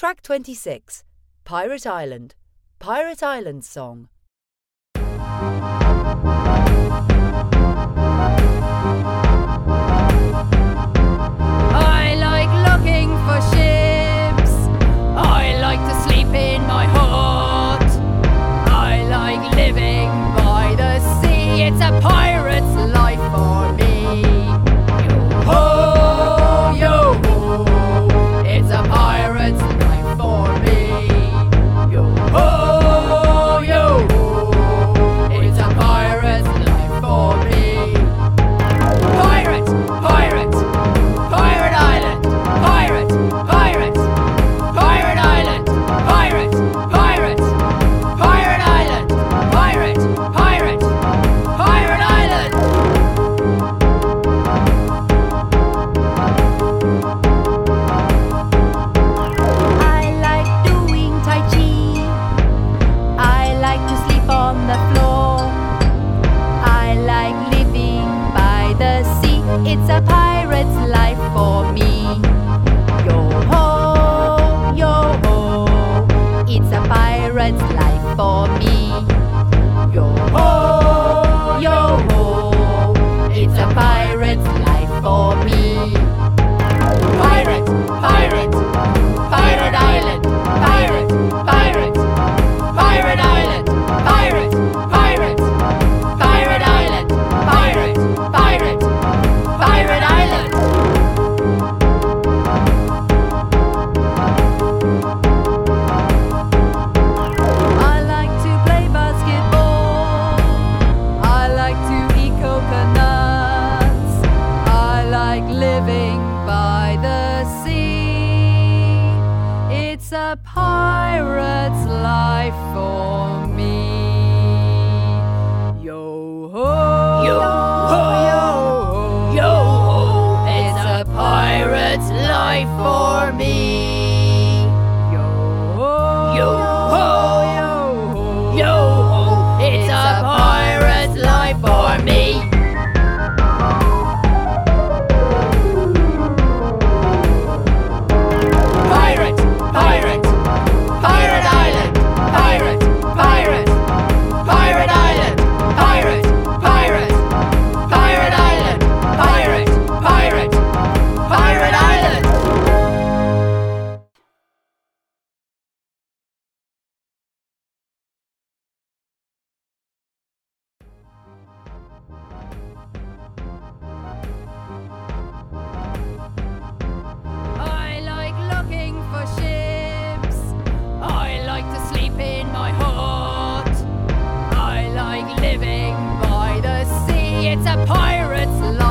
Track 26 Pirate Island, Pirate Island Song. It's a pirate's life for me. a pirate's life for me. It's a pirate's life.